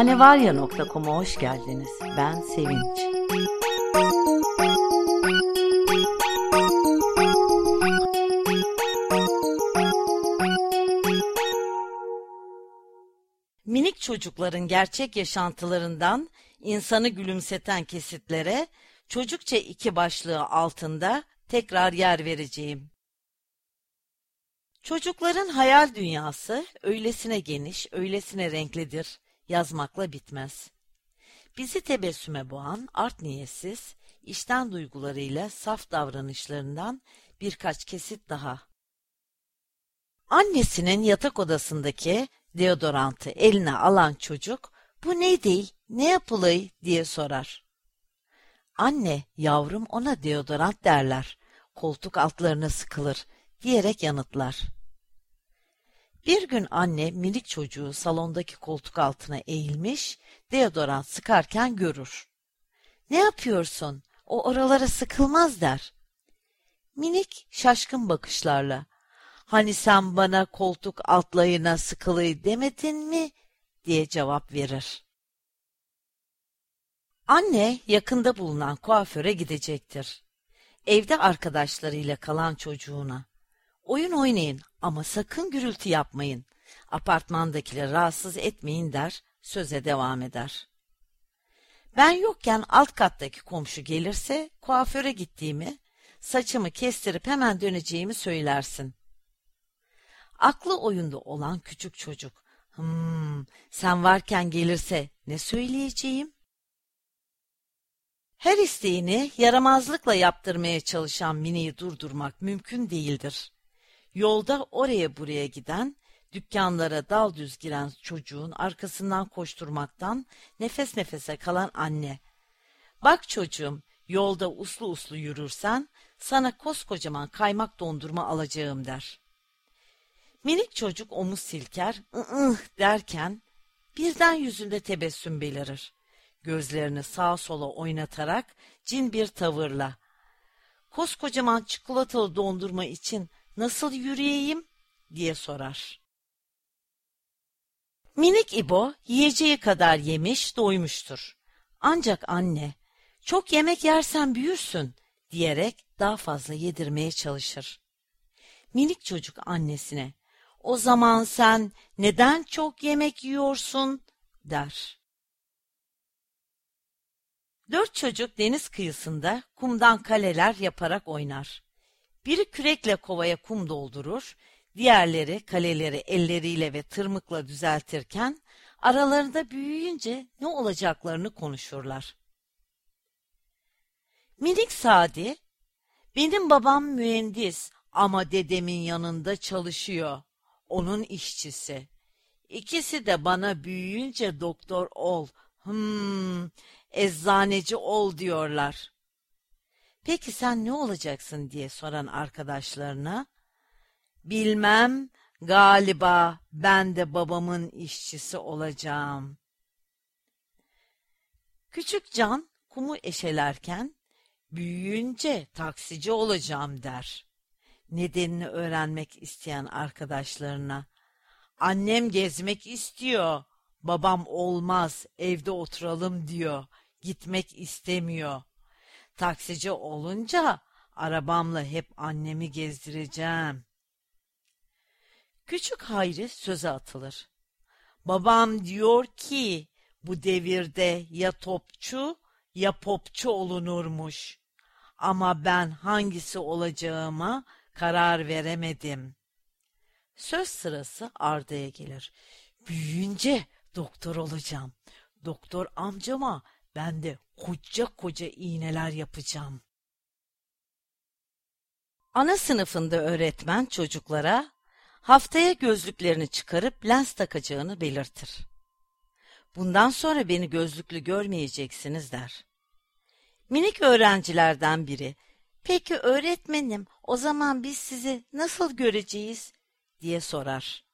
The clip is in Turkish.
Hanevarya.com'a hoş geldiniz. Ben Sevinç. Minik çocukların gerçek yaşantılarından insanı gülümseten kesitlere çocukça iki başlığı altında tekrar yer vereceğim. Çocukların hayal dünyası öylesine geniş, öylesine renklidir, yazmakla bitmez. Bizi tebessüme boğan art niyetsiz, içten duygularıyla saf davranışlarından birkaç kesit daha. Annesinin yatak odasındaki deodorantı eline alan çocuk, bu ne değil, ne yapılay diye sorar. Anne, yavrum ona deodorant derler, koltuk altlarına sıkılır diyerek yanıtlar. Bir gün anne minik çocuğu salondaki koltuk altına eğilmiş, deodorant sıkarken görür. Ne yapıyorsun? O oralara sıkılmaz der. Minik şaşkın bakışlarla. Hani sen bana koltuk altlayına sıkılayı demedin mi? diye cevap verir. Anne yakında bulunan kuaföre gidecektir. Evde arkadaşlarıyla kalan çocuğuna. Oyun oynayın ama sakın gürültü yapmayın. Apartmandakileri rahatsız etmeyin der, söze devam eder. Ben yokken alt kattaki komşu gelirse kuaföre gittiğimi, saçımı kestirip hemen döneceğimi söylersin. Aklı oyunda olan küçük çocuk, hmm, sen varken gelirse ne söyleyeceğim? Her isteğini yaramazlıkla yaptırmaya çalışan Mini'yi durdurmak mümkün değildir. Yolda oraya buraya giden, dükkanlara dal düz giren çocuğun arkasından koşturmaktan nefes nefese kalan anne. Bak çocuğum, yolda uslu uslu yürürsen sana koskocaman kaymak dondurma alacağım der. Minik çocuk omuz silker, ıh derken birden yüzünde tebessüm belirir. Gözlerini sağa sola oynatarak cin bir tavırla. Koskocaman çikolatalı dondurma için nasıl yürüyeyim diye sorar. Minik İbo yiyeceği kadar yemiş doymuştur. Ancak anne çok yemek yersen büyürsün diyerek daha fazla yedirmeye çalışır. Minik çocuk annesine o zaman sen neden çok yemek yiyorsun der. Dört çocuk deniz kıyısında kumdan kaleler yaparak oynar. Biri kürekle kovaya kum doldurur, diğerleri kaleleri elleriyle ve tırmıkla düzeltirken aralarında büyüyünce ne olacaklarını konuşurlar. Minik Sadi, benim babam mühendis ama dedemin yanında çalışıyor. Onun işçisi. İkisi de bana büyüyünce doktor ol, hmm, eczaneci ol diyorlar. Peki sen ne olacaksın diye soran arkadaşlarına, bilmem galiba ben de babamın işçisi olacağım. Küçük Can kumu eşelerken büyüyünce taksici olacağım der. Nedenini öğrenmek isteyen arkadaşlarına, annem gezmek istiyor, babam olmaz evde oturalım diyor, gitmek istemiyor. Taksici olunca arabamla hep annemi gezdireceğim. Küçük Hayri söze atılır. Babam diyor ki bu devirde ya topçu ya popçu olunurmuş. Ama ben hangisi olacağıma karar veremedim. Söz sırası Arda'ya gelir. Büyüyünce doktor olacağım. Doktor amcama ben de koca koca iğneler yapacağım. Ana sınıfında öğretmen çocuklara haftaya gözlüklerini çıkarıp lens takacağını belirtir. Bundan sonra beni gözlüklü görmeyeceksiniz der. Minik öğrencilerden biri, peki öğretmenim o zaman biz sizi nasıl göreceğiz diye sorar.